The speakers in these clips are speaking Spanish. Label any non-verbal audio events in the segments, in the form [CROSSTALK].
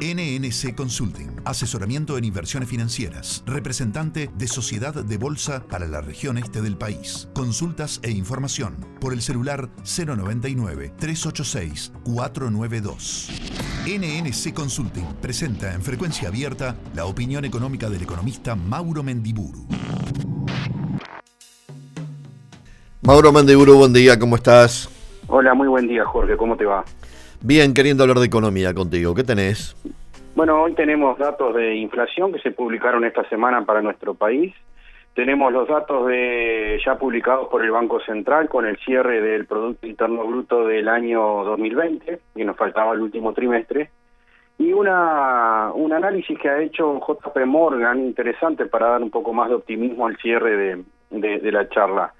NNC Consulting, asesoramiento en inversiones financieras, representante de Sociedad de Bolsa para la región este del país. Consultas e información por el celular 099-386-492. NNC Consulting presenta en frecuencia abierta la opinión económica del economista Mauro Mendiburu. Mauro Mendiburu, buen día, ¿cómo estás? Hola, muy buen día Jorge, ¿cómo te va? Bien, queriendo hablar de economía contigo, ¿qué tenés? Bueno, hoy tenemos datos de inflación que se publicaron esta semana para nuestro país. Tenemos los datos de ya publicados por el Banco Central con el cierre del Producto Interno Bruto del año 2020, que nos faltaba el último trimestre, y una un análisis que ha hecho JP Morgan interesante para dar un poco más de optimismo al cierre de, de la charla.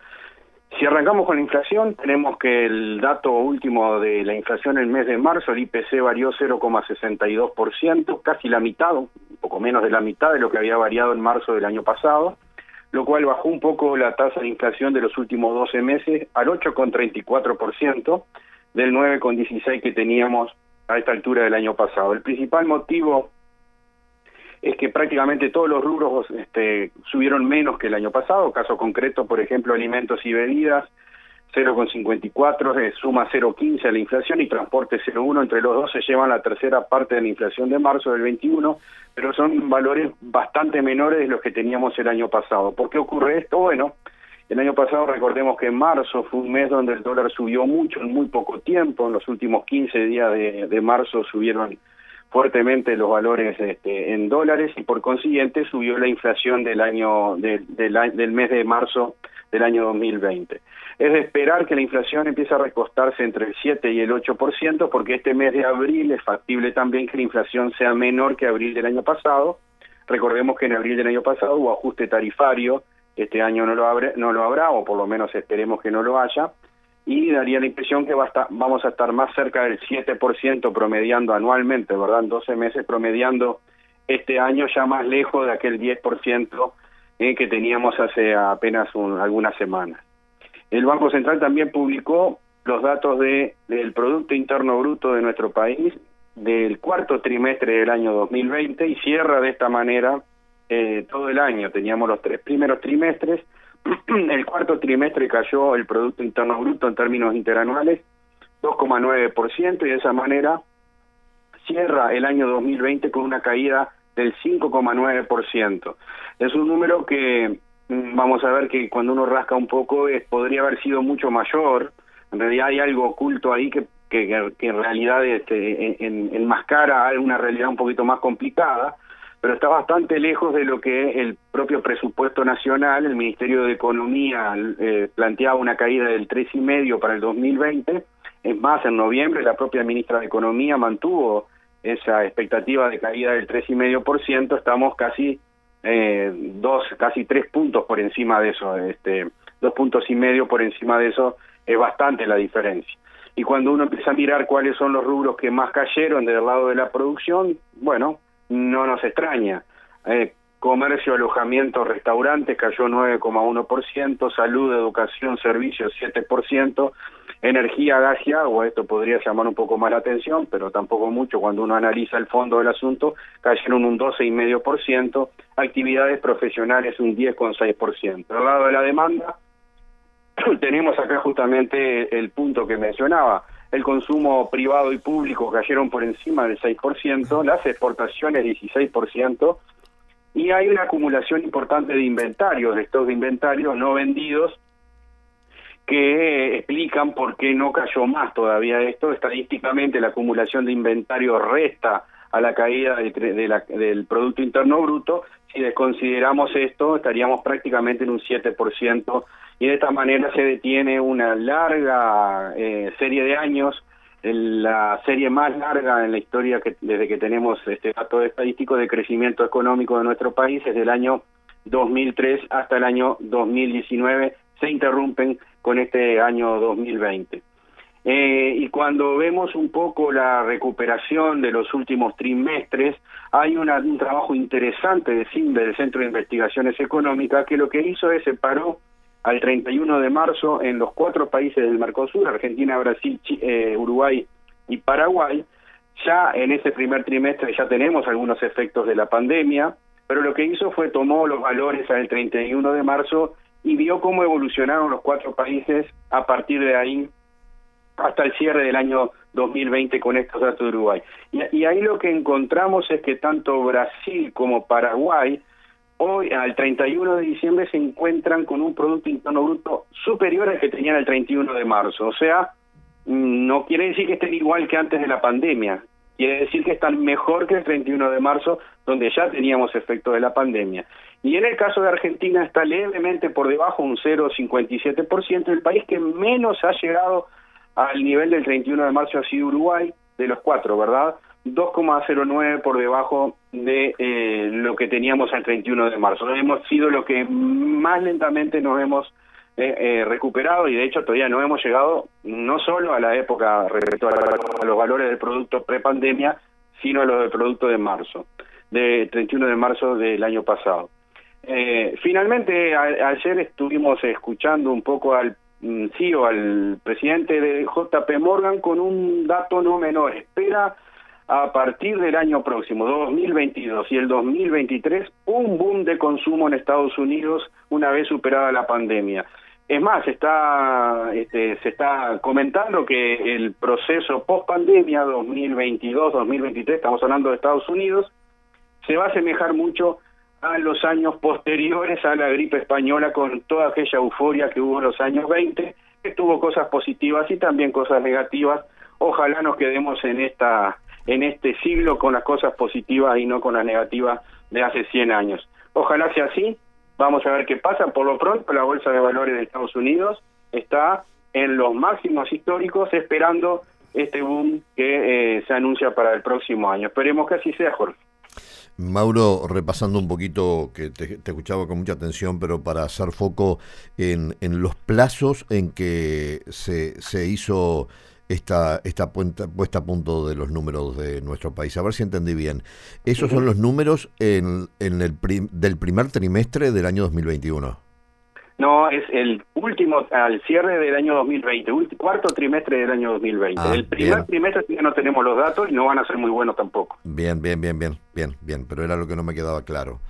Si arrancamos con la inflación, tenemos que el dato último de la inflación en el mes de marzo, el IPC varió 0,62%, casi la mitad, un poco menos de la mitad de lo que había variado en marzo del año pasado, lo cual bajó un poco la tasa de inflación de los últimos 12 meses al 8,34% del 9,16 que teníamos a esta altura del año pasado. El principal motivo es que prácticamente todos los rubros este, subieron menos que el año pasado, caso concreto, por ejemplo, alimentos y bebidas, 0,54, eh, suma 0,15 a la inflación y transporte 0,1, entre los dos se llevan la tercera parte de la inflación de marzo del 21, pero son valores bastante menores de los que teníamos el año pasado. ¿Por qué ocurre esto? Bueno, el año pasado recordemos que en marzo fue un mes donde el dólar subió mucho en muy poco tiempo, en los últimos 15 días de, de marzo subieron fuertemente los valores este, en dólares y por consiguiente subió la inflación del año del, del mes de marzo del año 2020. Es de esperar que la inflación empiece a recostarse entre el 7 y el 8% porque este mes de abril es factible también que la inflación sea menor que abril del año pasado. Recordemos que en abril del año pasado hubo ajuste tarifario, este año no lo, abre, no lo habrá o por lo menos esperemos que no lo haya y daría la impresión que va a estar, vamos a estar más cerca del 7% promediando anualmente, ¿verdad? En 12 meses promediando este año ya más lejos de aquel 10% eh, que teníamos hace apenas algunas semanas. El Banco Central también publicó los datos de, del Producto Interno Bruto de nuestro país del cuarto trimestre del año 2020 y cierra de esta manera eh, todo el año. Teníamos los tres primeros trimestres [CLEARS THROAT] el cuarto trimestre cayó el Producto Interno Bruto en términos interanuales 2,9% y de esa manera cierra el año 2020 con una caída del 5,9%. Es un número que mm, vamos a ver que cuando uno rasca un poco es, podría haber sido mucho mayor. En realidad hay algo oculto ahí que, que, en realidad este, en, enmascara una realidad un poquito más complicada pero está bastante lejos de lo que el propio presupuesto nacional, el Ministerio de Economía eh, planteaba una caída del tres y medio para el 2020. Es más, en noviembre la propia ministra de Economía mantuvo esa expectativa de caída del tres y medio por ciento. Estamos casi eh, dos, casi tres puntos por encima de eso. Este, dos puntos y medio por encima de eso es bastante la diferencia. Y cuando uno empieza a mirar cuáles son los rubros que más cayeron del lado de la producción, bueno, no nos extraña. Eh, comercio, alojamiento, restaurantes cayó 9,1%, salud, educación, servicios 7%, energía, gas y agua, esto podría llamar un poco más la atención, pero tampoco mucho cuando uno analiza el fondo del asunto, cayeron un 12,5%, actividades profesionales un 10,6%. Al lado de la demanda, [CLEARS THROAT] tenemos acá justamente el punto que mencionaba, el consumo privado y público cayeron por encima del 6%, las exportaciones 16%, y hay una acumulación importante de inventarios, de estos inventarios no vendidos, que explican por qué no cayó más todavía esto. Estadísticamente la acumulación de inventarios resta a la caída del Producto Interno Bruto. Si desconsideramos esto, estaríamos prácticamente en un 7% y de esta manera se detiene una larga eh, serie de años, la serie más larga en la historia que desde que tenemos este dato estadístico de crecimiento económico de nuestro país, desde el año 2003 hasta el año 2019, se interrumpen con este año 2020. Eh, y cuando vemos un poco la recuperación de los últimos trimestres, hay un trabajo interesante de CIMBE, del Centro de Investigaciones Económicas, que lo que hizo es separó al 31 de marzo en los cuatro países del Mercosur, Argentina, Brasil, eh, Uruguay y Paraguay, Ya en ese primer trimestre ya tenemos algunos efectos de la pandemia, pero lo que hizo fue tomó los valores al 31 de marzo y vio cómo evolucionaron los cuatro países a partir de ahí hasta el cierre del año 2020 con estos datos de Uruguay. Y, ahí lo que encontramos es que tanto Brasil como Paraguay hoy al 31 de diciembre se encuentran con un Producto Interno Bruto superior al que tenían el 31 de marzo. O sea, no quiere decir que estén igual que antes de la pandemia, quiere decir que están mejor que el 31 de marzo, donde ya teníamos efecto de la pandemia. Y en el caso de Argentina está levemente por debajo, un 0,57%, el país que menos ha llegado al nivel del 31 de marzo ha sido Uruguay, de los cuatro, ¿verdad? 2,09 por debajo de eh, lo que teníamos al 31 de marzo. Hemos sido lo que más lentamente nos hemos eh, eh, recuperado y de hecho todavía no hemos llegado no solo a la época respecto a los valores del producto prepandemia, sino a los del producto de marzo, de 31 de marzo del año pasado. finalmente, ayer estuvimos escuchando un poco al Mm, sí o al presidente de JP Morgan con un dato no menor. Espera a partir del año próximo, 2022 y el 2023, un boom de consumo en Estados Unidos una vez superada la pandemia. Es más, está, este, se está comentando que el proceso post-pandemia 2022-2023, estamos hablando de Estados Unidos, se va a asemejar mucho a los años posteriores a la gripe española con toda aquella euforia que hubo en los años 20, que tuvo cosas positivas y también cosas negativas. Ojalá nos quedemos en esta en este siglo con las cosas positivas y no con las negativas de hace 100 años. Ojalá sea así. Vamos a ver qué pasa. Por lo pronto, la Bolsa de Valores de Estados Unidos está en los máximos históricos esperando este boom que eh, se anuncia para el próximo año. Esperemos que así sea, Jorge. Mauro, repasando un poquito, que te, escuchaba con mucha atención, pero para hacer foco en, en los plazos en que se, se hizo esta, esta puesta, puesta a punto de los números de nuestro país. A ver si entendí bien. Esos son los números en, en el del primer trimestre del año 2021. No, es el último, al cierre del año 2020, cuarto trimestre del año 2020. Ah, el primer trimestre ya no tenemos los datos y no van a ser muy buenos tampoco. Bien, bien, bien, bien, bien, bien, pero era lo que no me quedaba claro.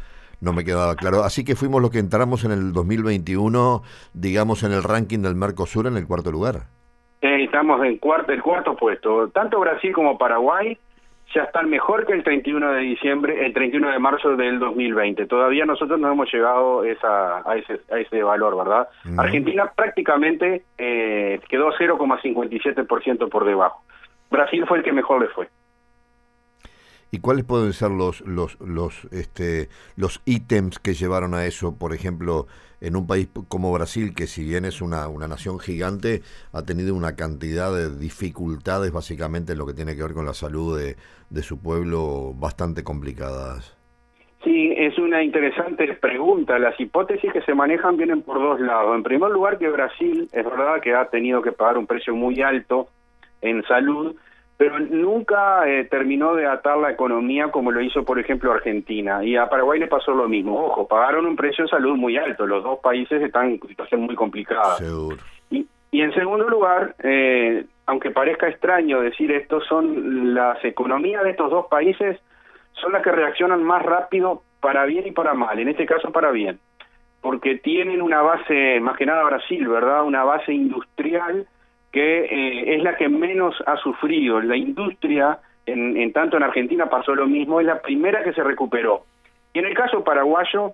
No me quedaba claro. Así que fuimos los que entramos en el 2021, digamos, en el ranking del Mercosur en el cuarto lugar. Eh, estamos en cuarto, el cuarto puesto. Tanto Brasil como Paraguay ya están mejor que el 31 de diciembre, el 31 de marzo del 2020. Todavía nosotros no hemos llegado esa, a, ese, a ese valor, ¿verdad? Argentina prácticamente eh, quedó 0,57% por debajo. Brasil fue el que mejor le fue. ¿Y cuáles pueden ser los los los este los ítems que llevaron a eso? Por ejemplo, en un país como Brasil, que si bien es una, una nación gigante, ha tenido una cantidad de dificultades básicamente en lo que tiene que ver con la salud de, de su pueblo bastante complicadas. Sí, es una interesante pregunta. Las hipótesis que se manejan vienen por dos lados. En primer lugar, que Brasil es verdad que ha tenido que pagar un precio muy alto en salud, pero nunca eh, terminó de atar la economía como lo hizo, por ejemplo, Argentina. Y a Paraguay le pasó lo mismo. Ojo, pagaron un precio de salud muy alto. Los dos países están en situación muy complicada. Y, y en segundo lugar, eh, aunque parezca extraño decir esto, son las economías de estos dos países son las que reaccionan más rápido para bien y para mal. En este caso, para bien. Porque tienen una base, más que nada Brasil, ¿verdad? Una base industrial que eh, es la que menos ha sufrido. La industria, en, tanto en Argentina pasó lo mismo, es la primera que se recuperó. Y en el caso paraguayo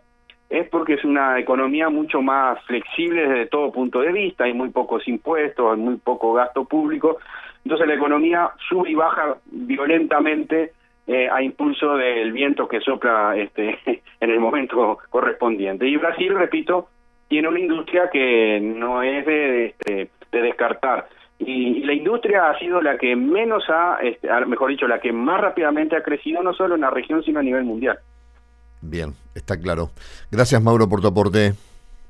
es porque es una economía mucho más flexible desde todo punto de vista, hay muy pocos impuestos, hay muy poco gasto público, entonces la economía sube y baja violentamente eh, a impulso del viento que sopla este, [LAUGHS] en el momento correspondiente. Y Brasil, repito, tiene una industria que no es de, este, de descartar. Y, la industria ha sido la que menos ha, este, mejor dicho, la que más rápidamente ha crecido, no solo en la región, sino a nivel mundial. Bien, está claro. Gracias, Mauro, por tu aporte.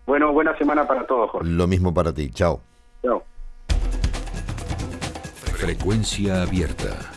Bueno, buena semana para todos, Jorge. Lo mismo para ti. Chao. Chao. Frecuencia abierta.